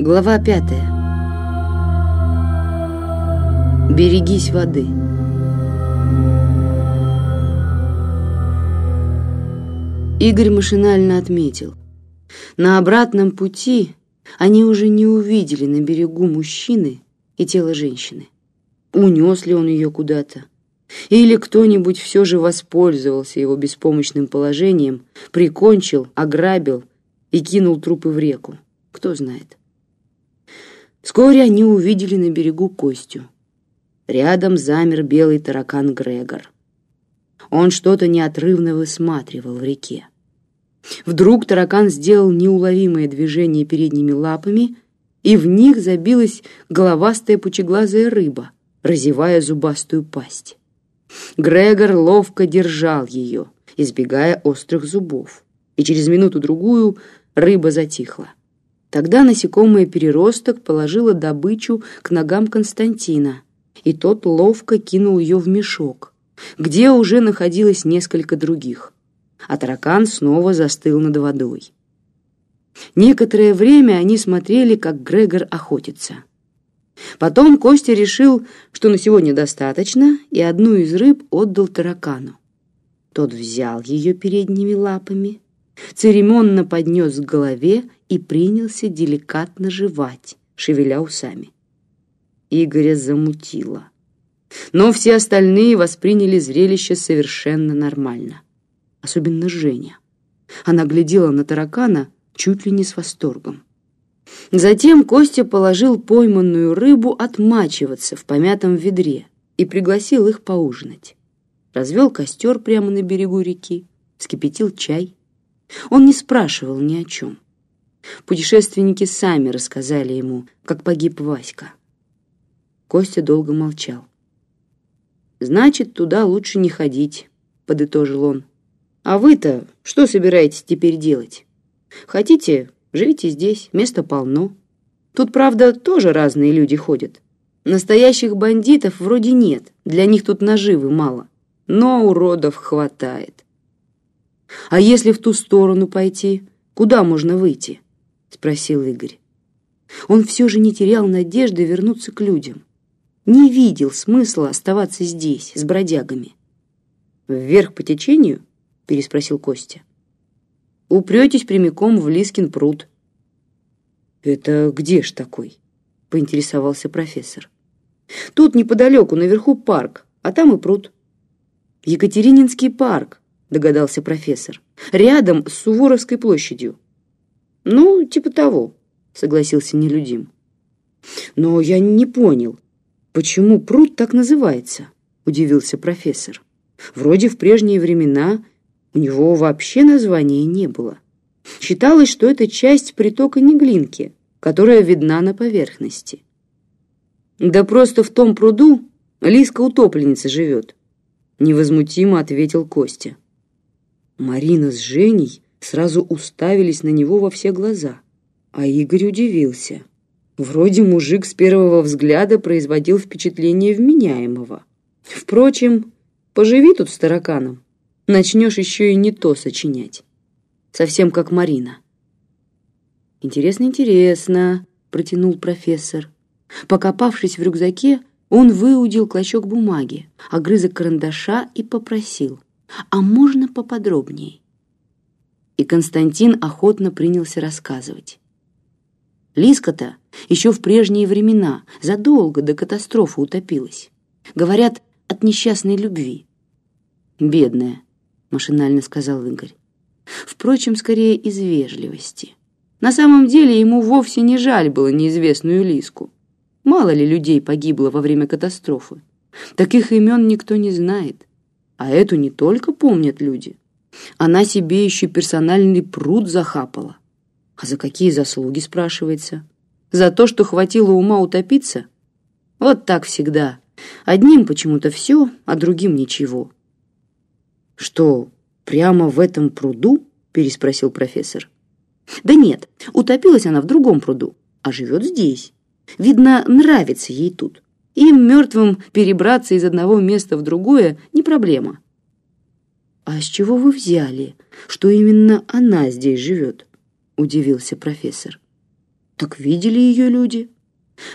Глава пятая. Берегись воды. Игорь машинально отметил. На обратном пути они уже не увидели на берегу мужчины и тело женщины. Унес ли он ее куда-то? Или кто-нибудь все же воспользовался его беспомощным положением, прикончил, ограбил и кинул трупы в реку? Кто знает. Вскоре они увидели на берегу Костю. Рядом замер белый таракан Грегор. Он что-то неотрывно высматривал в реке. Вдруг таракан сделал неуловимое движение передними лапами, и в них забилась головастая пучеглазая рыба, разевая зубастую пасть. Грегор ловко держал ее, избегая острых зубов, и через минуту-другую рыба затихла. Тогда насекомое переросток положило добычу к ногам Константина, и тот ловко кинул ее в мешок, где уже находилось несколько других, а таракан снова застыл над водой. Некоторое время они смотрели, как Грегор охотится. Потом Костя решил, что на сегодня достаточно, и одну из рыб отдал таракану. Тот взял ее передними лапами, церемонно поднес к голове и принялся деликатно жевать, шевеля усами. Игоря замутило. Но все остальные восприняли зрелище совершенно нормально. Особенно Женя. Она глядела на таракана чуть ли не с восторгом. Затем Костя положил пойманную рыбу отмачиваться в помятом ведре и пригласил их поужинать. Развел костер прямо на берегу реки, вскипятил чай. Он не спрашивал ни о чем. Путешественники сами рассказали ему, как погиб Васька. Костя долго молчал. «Значит, туда лучше не ходить», — подытожил он. «А вы-то что собираетесь теперь делать? Хотите, живите здесь, места полно. Тут, правда, тоже разные люди ходят. Настоящих бандитов вроде нет, для них тут наживы мало. Но уродов хватает. А если в ту сторону пойти, куда можно выйти?» — спросил Игорь. Он все же не терял надежды вернуться к людям. Не видел смысла оставаться здесь, с бродягами. «Вверх по течению?» — переспросил Костя. «Упретесь прямиком в Лискин пруд». «Это где ж такой?» — поинтересовался профессор. «Тут неподалеку, наверху парк, а там и пруд». «Екатерининский парк», — догадался профессор. «Рядом с Суворовской площадью». «Ну, типа того», — согласился нелюдим. «Но я не понял, почему пруд так называется?» — удивился профессор. «Вроде в прежние времена у него вообще названия не было. Считалось, что это часть притока Неглинки, которая видна на поверхности». «Да просто в том пруду Лиска-утопленница живет», — невозмутимо ответил Костя. Марина с Женей сразу уставились на него во все глаза. А Игорь удивился. Вроде мужик с первого взгляда производил впечатление вменяемого. Впрочем, поживи тут с тараканом, начнешь еще и не то сочинять. Совсем как Марина. «Интересно, интересно», — протянул профессор. Покопавшись в рюкзаке, он выудил клочок бумаги, огрызок карандаша и попросил. «А можно поподробнее?» и Константин охотно принялся рассказывать. Лиска-то еще в прежние времена, задолго до катастрофы утопилась. Говорят, от несчастной любви. «Бедная», — машинально сказал Игорь. Впрочем, скорее из вежливости. На самом деле ему вовсе не жаль было неизвестную Лиску. Мало ли людей погибло во время катастрофы. Таких имен никто не знает. А эту не только помнят люди, она себе еще персональный пруд захапала. А за какие заслуги, спрашивается? За то, что хватило ума утопиться? Вот так всегда. Одним почему-то все, а другим ничего. Что, прямо в этом пруду? Переспросил профессор. Да нет, утопилась она в другом пруду, а живет здесь. Видно, нравится ей тут. Им, мертвым, перебраться из одного места в другое не проблема. «А с чего вы взяли, что именно она здесь живет?» — удивился профессор. Так видели ее люди.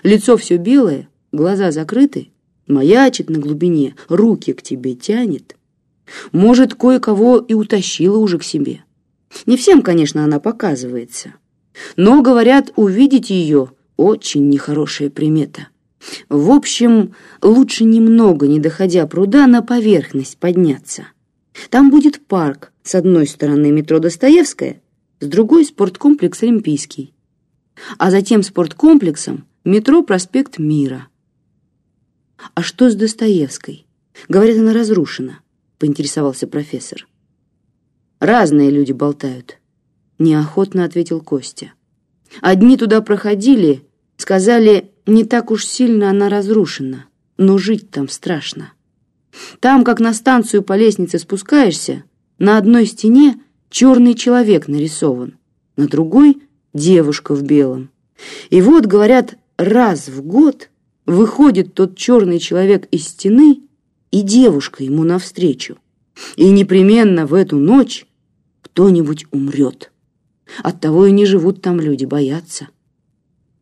Лицо все белое, глаза закрыты, маячит на глубине, руки к тебе тянет. Может, кое-кого и утащила уже к себе. Не всем, конечно, она показывается. Но, говорят, увидеть ее очень нехорошая примета. В общем, лучше немного, не доходя пруда, на поверхность подняться. Там будет парк, с одной стороны метро Достоевская, с другой спорткомплекс Олимпийский. А затем спорткомплексом метро Проспект Мира. А что с Достоевской? Говорят, она разрушена, поинтересовался профессор. Разные люди болтают, неохотно ответил Костя. Одни туда проходили, сказали, не так уж сильно она разрушена, но жить там страшно. Там, как на станцию по лестнице спускаешься, на одной стене черный человек нарисован, на другой — девушка в белом. И вот, говорят, раз в год выходит тот черный человек из стены, и девушка ему навстречу. И непременно в эту ночь кто-нибудь умрет. Оттого и не живут там люди, боятся.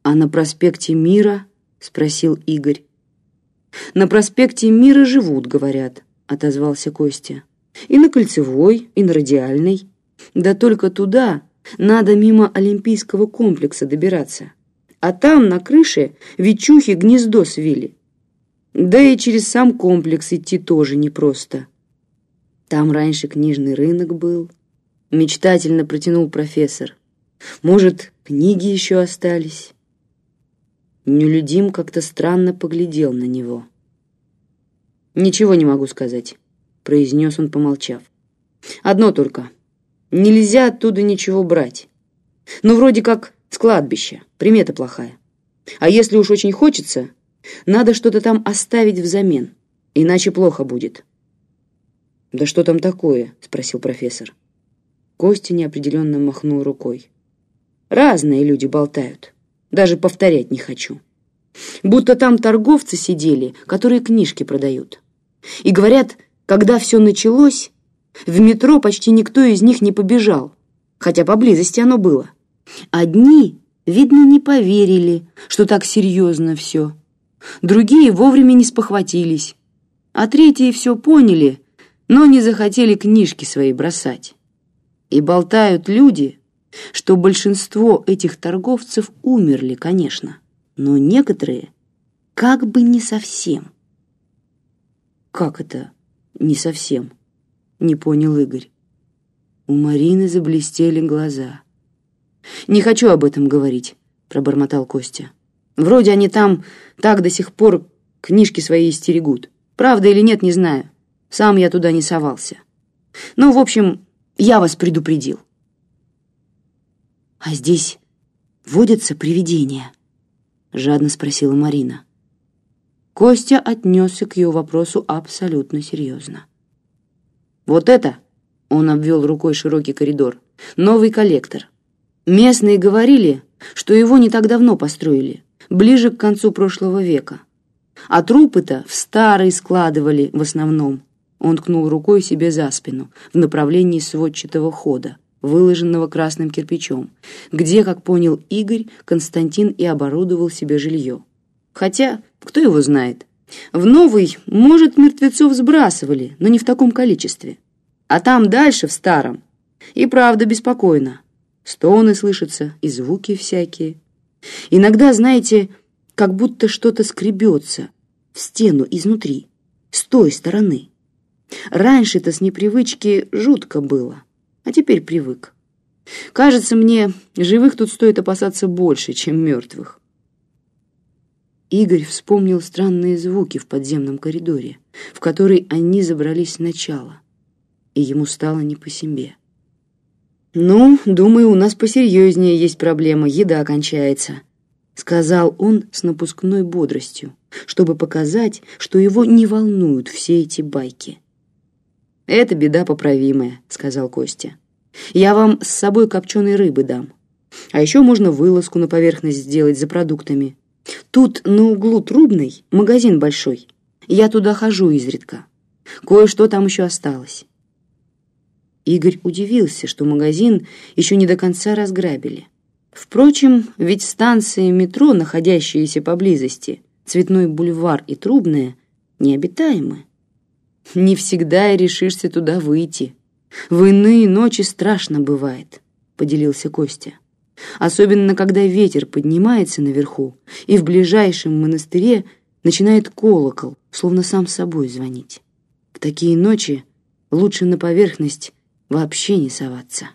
А на проспекте Мира, спросил Игорь. На проспекте Мира живут, говорят, отозвался Костя. И на Кольцевой, и на Радиальной. Да только туда надо мимо Олимпийского комплекса добираться. А там, на крыше, вечухи гнездо свили. Да и через сам комплекс идти тоже непросто. Там раньше книжный рынок был. Мечтательно протянул профессор. Может, книги еще остались? Нелюдим как-то странно поглядел на него. «Ничего не могу сказать», — произнес он, помолчав. «Одно только. Нельзя оттуда ничего брать. Ну, вроде как с кладбища. Примета плохая. А если уж очень хочется, надо что-то там оставить взамен, иначе плохо будет». «Да что там такое?» — спросил профессор. Костя неопределенно махнул рукой. «Разные люди болтают. Даже повторять не хочу. Будто там торговцы сидели, которые книжки продают. И говорят, когда все началось, в метро почти никто из них не побежал, хотя поблизости оно было. Одни, видно, не поверили, что так серьезно все. Другие вовремя не спохватились. А третьи все поняли, но не захотели книжки свои бросать. И болтают люди, что большинство этих торговцев умерли, конечно, но некоторые как бы не совсем. «Как это не совсем?» — не понял Игорь. У Марины заблестели глаза. «Не хочу об этом говорить», — пробормотал Костя. «Вроде они там так до сих пор книжки свои истерегут. Правда или нет, не знаю. Сам я туда не совался. Ну, в общем, я вас предупредил». «А здесь водятся привидения?» — жадно спросила Марина. Костя отнесся к ее вопросу абсолютно серьезно. «Вот это!» — он обвел рукой широкий коридор. «Новый коллектор. Местные говорили, что его не так давно построили, ближе к концу прошлого века. А трупы-то в старые складывали в основном». Он ткнул рукой себе за спину в направлении сводчатого хода, выложенного красным кирпичом, где, как понял Игорь, Константин и оборудовал себе жилье. Хотя, кто его знает, в новый, может, мертвецов сбрасывали, но не в таком количестве. А там дальше, в старом, и правда беспокойно. Стоны слышатся и звуки всякие. Иногда, знаете, как будто что-то скребется в стену изнутри, с той стороны. Раньше-то с непривычки жутко было а теперь привык. Кажется мне, живых тут стоит опасаться больше, чем мертвых. Игорь вспомнил странные звуки в подземном коридоре, в который они забрались сначала, и ему стало не по себе. «Ну, думаю, у нас посерьезнее есть проблема, еда кончается», — сказал он с напускной бодростью, чтобы показать, что его не волнуют все эти байки. «Это беда поправимая», — сказал Костя. «Я вам с собой копченой рыбы дам. А еще можно вылазку на поверхность сделать за продуктами. Тут на углу Трубный магазин большой. Я туда хожу изредка. Кое-что там еще осталось». Игорь удивился, что магазин еще не до конца разграбили. Впрочем, ведь станции метро, находящиеся поблизости, Цветной бульвар и Трубная, необитаемы. Не всегда и решишься туда выйти. В иные ночи страшно бывает, поделился Костя. Особенно, когда ветер поднимается наверху, и в ближайшем монастыре начинает колокол, словно сам собой звонить. В такие ночи лучше на поверхность вообще не соваться.